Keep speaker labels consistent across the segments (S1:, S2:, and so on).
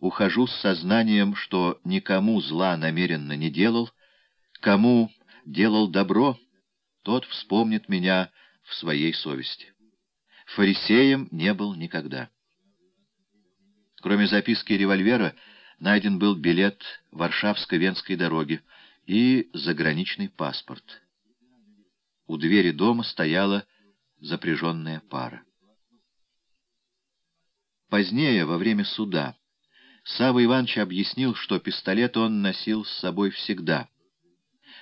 S1: ухожу с сознанием, что никому зла намеренно не делал, кому делал добро, тот вспомнит меня в своей совести. Фарисеем не был никогда. Кроме записки револьвера, найден был билет Варшавско-Венской дороги и заграничный паспорт. У двери дома стояла запряженная пара. Позднее, во время суда, Савва Иванович объяснил, что пистолет он носил с собой всегда.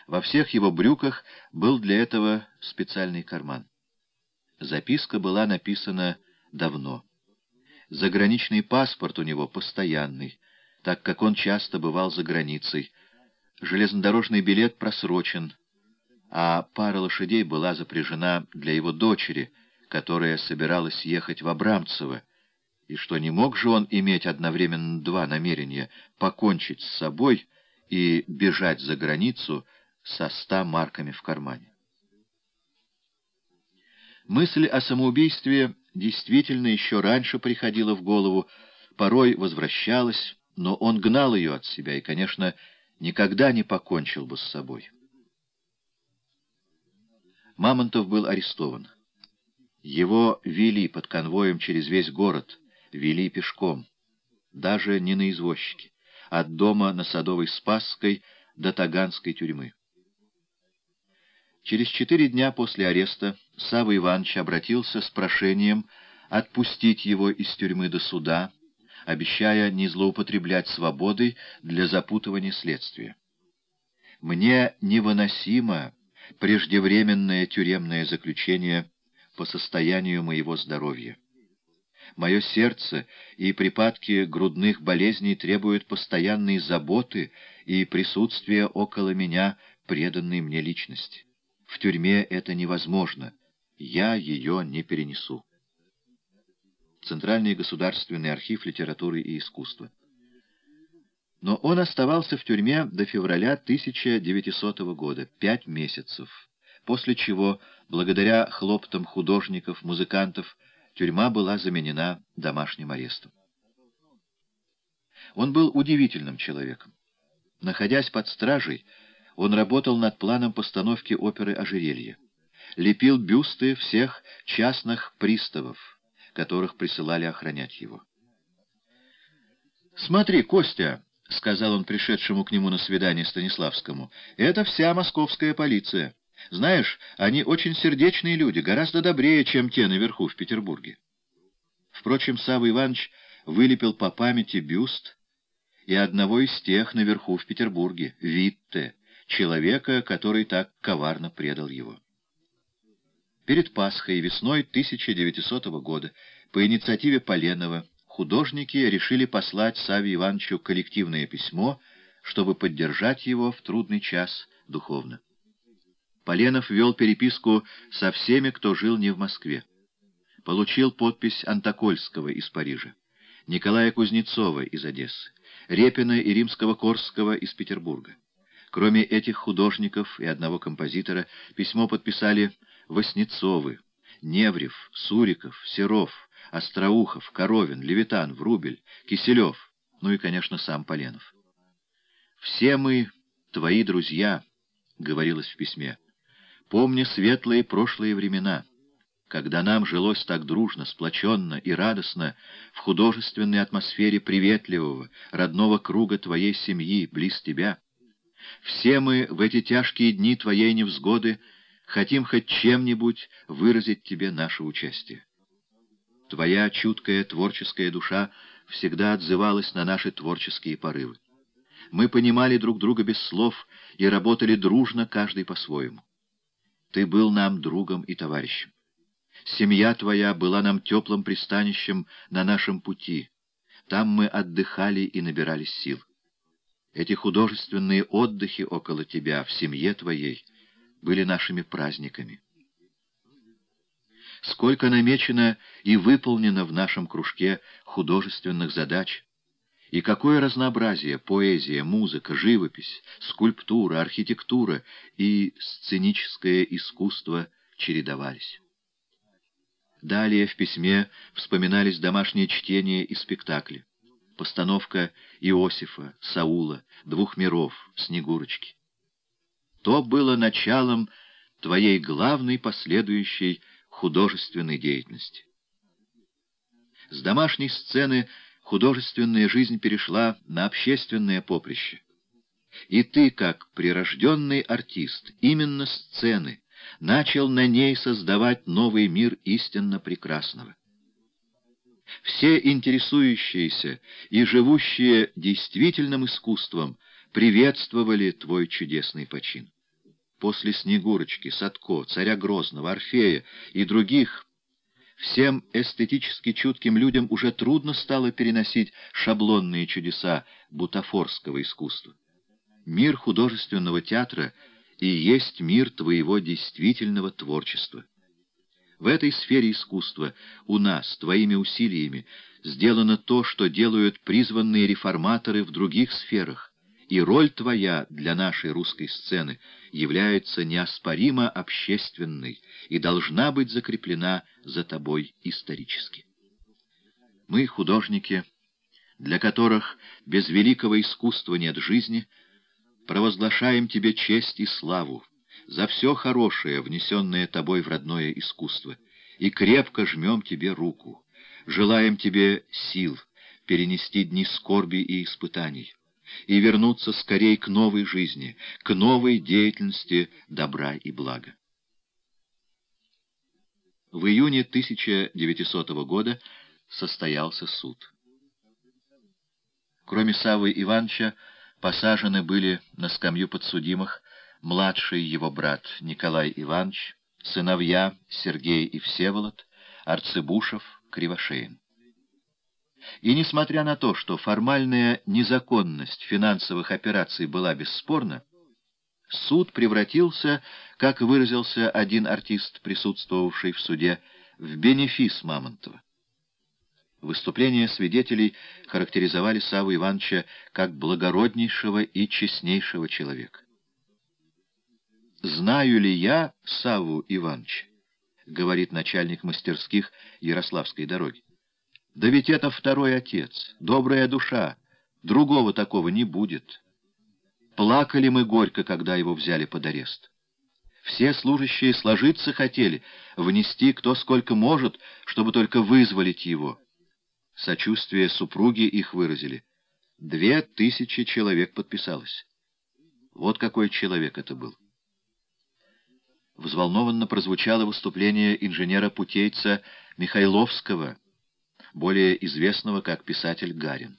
S1: Во всех его брюках был для этого специальный карман. Записка была написана давно. Заграничный паспорт у него постоянный, так как он часто бывал за границей. Железнодорожный билет просрочен, а пара лошадей была запряжена для его дочери, которая собиралась ехать в Абрамцево, и что не мог же он иметь одновременно два намерения — покончить с собой и бежать за границу со ста марками в кармане. Мысль о самоубийстве действительно еще раньше приходила в голову, порой возвращалась, но он гнал ее от себя и, конечно, никогда не покончил бы с собой. Мамонтов был арестован. Его вели под конвоем через весь город, вели пешком, даже не на извозчике, от дома на Садовой Спасской до Таганской тюрьмы. Через четыре дня после ареста Савва Иванович обратился с прошением отпустить его из тюрьмы до суда, обещая не злоупотреблять свободой для запутывания следствия. «Мне невыносимо преждевременное тюремное заключение по состоянию моего здоровья. Мое сердце и припадки грудных болезней требуют постоянной заботы и присутствия около меня преданной мне личности. В тюрьме это невозможно. Я ее не перенесу. Центральный государственный архив литературы и искусства. Но он оставался в тюрьме до февраля 1900 года, пять месяцев, после чего, благодаря хлоптам художников, музыкантов, тюрьма была заменена домашним арестом. Он был удивительным человеком. Находясь под стражей, он работал над планом постановки оперы «Ожерелье». Лепил бюсты всех частных приставов, которых присылали охранять его. «Смотри, Костя», — сказал он пришедшему к нему на свидание Станиславскому, — «это вся московская полиция. Знаешь, они очень сердечные люди, гораздо добрее, чем те наверху в Петербурге». Впрочем, Савва Иванович вылепил по памяти бюст и одного из тех наверху в Петербурге, Витте, человека, который так коварно предал его. Перед Пасхой весной 1900 года по инициативе Поленова художники решили послать Саве Ивановичу коллективное письмо, чтобы поддержать его в трудный час духовно. Поленов вел переписку со всеми, кто жил не в Москве. Получил подпись Антокольского из Парижа, Николая Кузнецова из Одессы, Репина и Римского-Корского из Петербурга. Кроме этих художников и одного композитора, письмо подписали Васнецовы, Неврев, Суриков, Серов, Остроухов, Коровин, Левитан, Врубель, Киселев, ну и, конечно, сам Поленов. «Все мы твои друзья», — говорилось в письме, — «помни светлые прошлые времена» когда нам жилось так дружно, сплоченно и радостно в художественной атмосфере приветливого, родного круга твоей семьи, близ тебя. Все мы в эти тяжкие дни твоей невзгоды хотим хоть чем-нибудь выразить тебе наше участие. Твоя чуткая творческая душа всегда отзывалась на наши творческие порывы. Мы понимали друг друга без слов и работали дружно, каждый по-своему. Ты был нам другом и товарищем. Семья твоя была нам теплым пристанищем на нашем пути. Там мы отдыхали и набирались сил. Эти художественные отдыхи около тебя, в семье твоей, были нашими праздниками. Сколько намечено и выполнено в нашем кружке художественных задач, и какое разнообразие — поэзия, музыка, живопись, скульптура, архитектура и сценическое искусство чередовались. Далее в письме вспоминались домашние чтения и спектакли. Постановка Иосифа, Саула, двух миров, Снегурочки. То было началом твоей главной последующей художественной деятельности. С домашней сцены художественная жизнь перешла на общественное поприще. И ты, как прирожденный артист, именно сцены, начал на ней создавать новый мир истинно прекрасного. Все интересующиеся и живущие действительным искусством приветствовали твой чудесный почин. После Снегурочки, Садко, Царя Грозного, Орфея и других всем эстетически чутким людям уже трудно стало переносить шаблонные чудеса бутафорского искусства. Мир художественного театра и есть мир твоего действительного творчества. В этой сфере искусства у нас, твоими усилиями, сделано то, что делают призванные реформаторы в других сферах, и роль твоя для нашей русской сцены является неоспоримо общественной и должна быть закреплена за тобой исторически. Мы, художники, для которых без великого искусства нет жизни, провозглашаем тебе честь и славу за все хорошее, внесенное тобой в родное искусство, и крепко жмем тебе руку, желаем тебе сил перенести дни скорби и испытаний и вернуться скорей к новой жизни, к новой деятельности добра и блага. В июне 1900 года состоялся суд. Кроме Савы Ивановича, посажены были на скамью подсудимых младший его брат Николай Иванович, сыновья Сергей и Всеволод, Арцебушев, Кривошеин. И несмотря на то, что формальная незаконность финансовых операций была бесспорна, суд превратился, как выразился один артист, присутствовавший в суде, в бенефис Мамонтова. Выступления свидетелей характеризовали Саву Ивановича как благороднейшего и честнейшего человека. «Знаю ли я Саву Ивановича?» — говорит начальник мастерских Ярославской дороги. Да ведь это второй отец, добрая душа, другого такого не будет. Плакали мы горько, когда его взяли под арест. Все служащие сложиться хотели, внести кто сколько может, чтобы только вызволить его. Сочувствие супруги их выразили. Две тысячи человек подписалось. Вот какой человек это был. Взволнованно прозвучало выступление инженера-путейца Михайловского — более известного как писатель Гарин.